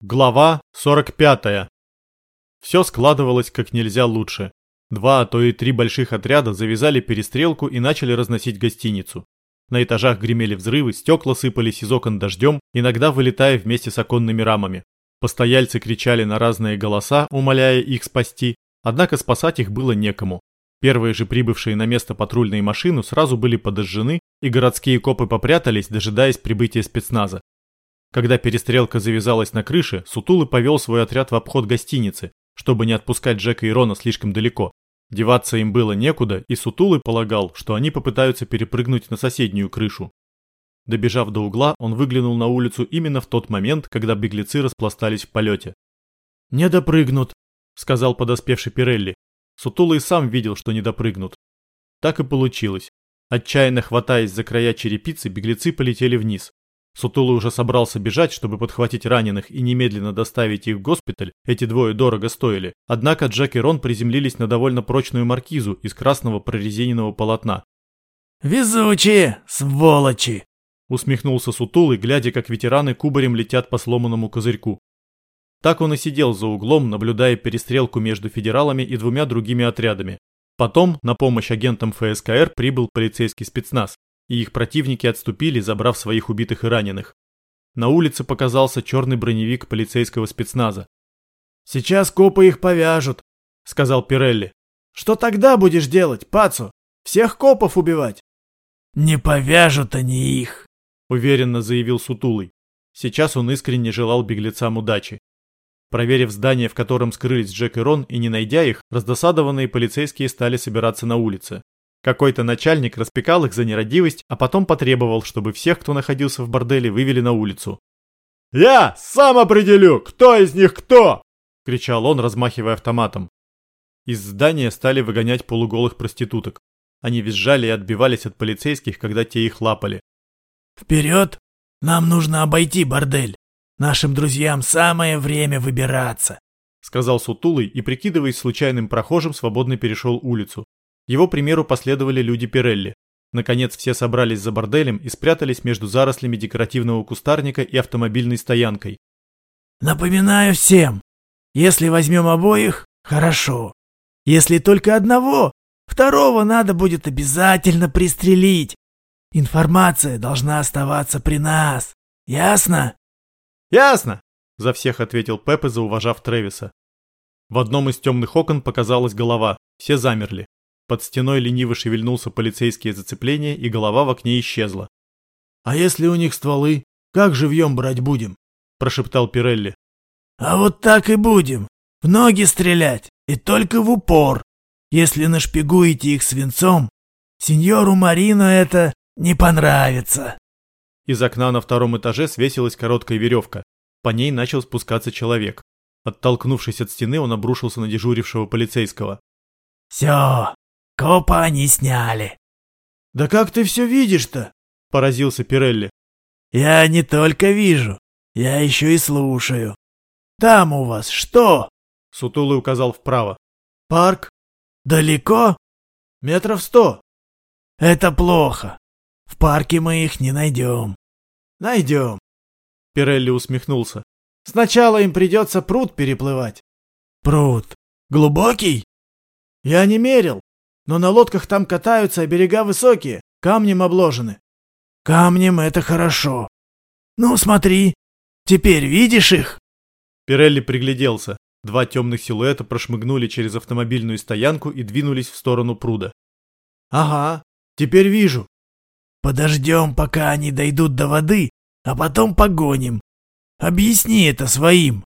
Глава 45. Все складывалось как нельзя лучше. Два, а то и три больших отряда завязали перестрелку и начали разносить гостиницу. На этажах гремели взрывы, стекла сыпались из окон дождем, иногда вылетая вместе с оконными рамами. Постояльцы кричали на разные голоса, умоляя их спасти, однако спасать их было некому. Первые же прибывшие на место патрульные машины сразу были подожжены, и городские копы попрятались, дожидаясь прибытия спецназа. Когда перестрелка завязалась на крыше, Сутулы повел свой отряд в обход гостиницы, чтобы не отпускать Джека и Рона слишком далеко. Деваться им было некуда, и Сутулы полагал, что они попытаются перепрыгнуть на соседнюю крышу. Добежав до угла, он выглянул на улицу именно в тот момент, когда беглецы распластались в полете. «Не допрыгнут», — сказал подоспевший Пирелли. Сутулы и сам видел, что не допрыгнут. Так и получилось. Отчаянно хватаясь за края черепицы, беглецы полетели вниз. Сутулы уже собрался бежать, чтобы подхватить раненых и немедленно доставить их в госпиталь, эти двое дорого стоили. Однако Джек и Рон приземлились на довольно прочную маркизу из красного прорезиненного полотна. «Везучие, сволочи!» Усмехнулся Сутулый, глядя, как ветераны кубарем летят по сломанному козырьку. Так он и сидел за углом, наблюдая перестрелку между федералами и двумя другими отрядами. Потом на помощь агентам ФСКР прибыл полицейский спецназ и их противники отступили, забрав своих убитых и раненых. На улице показался черный броневик полицейского спецназа. «Сейчас копы их повяжут», — сказал Пирелли. «Что тогда будешь делать, Пацу? Всех копов убивать?» «Не повяжут они их», — уверенно заявил Сутулый. Сейчас он искренне желал беглецам удачи. Проверив здание, в котором скрылись Джек и Рон, и не найдя их, раздосадованные полицейские стали собираться на улице. Какой-то начальник распекал их за нерадивость, а потом потребовал, чтобы всех, кто находился в борделе, вывели на улицу. «Я сам определю, кто из них кто!» — кричал он, размахивая автоматом. Из здания стали выгонять полуголых проституток. Они визжали и отбивались от полицейских, когда те их лапали. «Вперед! Нам нужно обойти бордель. Нашим друзьям самое время выбираться», — сказал Сутулый и, прикидываясь случайным прохожим, свободно перешел улицу. Его примеру последовали люди Пирелли. Наконец все собрались за борделем и спрятались между зарослями декоративного кустарника и автомобильной стоянкой. «Напоминаю всем, если возьмем обоих, хорошо. Если только одного, второго надо будет обязательно пристрелить. Информация должна оставаться при нас. Ясно?» «Ясно!» – за всех ответил Пеппе, зауважав Тревиса. В одном из темных окон показалась голова. Все замерли. Под стеной лениво шевельнулся полицейские зацепления, и голова в окне исчезла. «А если у них стволы, как живьем брать будем?» – прошептал Пирелли. «А вот так и будем. В ноги стрелять, и только в упор. Если нашпигуете их свинцом, сеньору Марину это не понравится». Из окна на втором этаже свесилась короткая веревка. По ней начал спускаться человек. Оттолкнувшись от стены, он обрушился на дежурившего полицейского. «Все, Копа они сняли. Да как ты все видишь-то? Поразился Пирелли. Я не только вижу, я еще и слушаю. Там у вас что? Сутулый указал вправо. Парк? Далеко? Метров сто. Это плохо. В парке мы их не найдем. Найдем. Пирелли усмехнулся. Сначала им придется пруд переплывать. Пруд? Глубокий? Я не мерил. Но на лодках там катаются, а берега высокие, камнем обложены. Камнем это хорошо. Ну, смотри, теперь видишь их? Пирелли пригляделся. Два темных силуэта прошмыгнули через автомобильную стоянку и двинулись в сторону пруда. Ага, теперь вижу. Подождем, пока они дойдут до воды, а потом погоним. Объясни это своим.